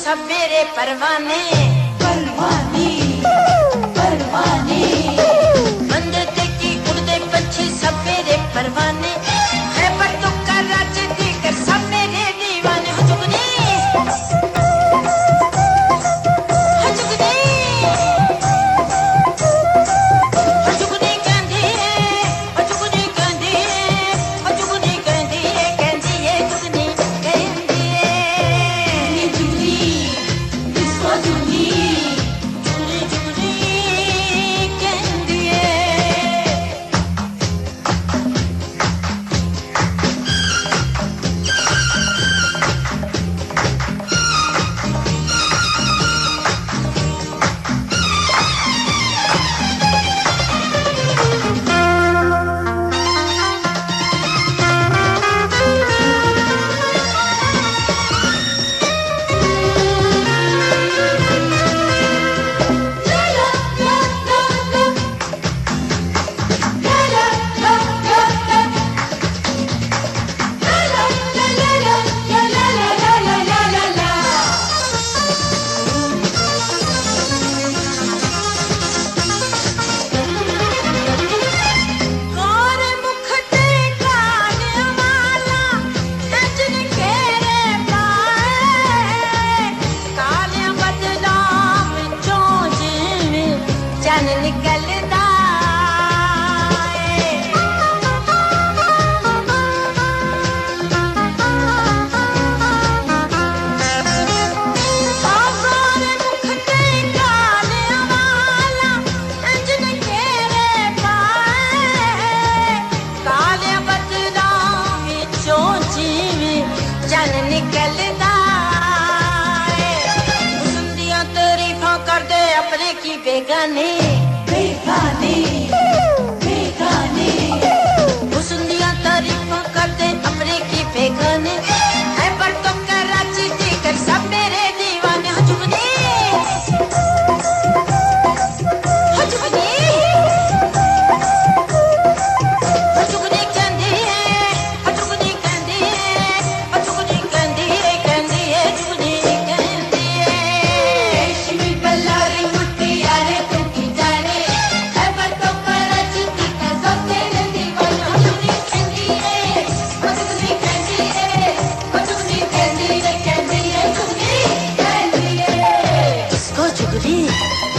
सब मेरे परवाने। परवानी परवानी। गल गल Thank you.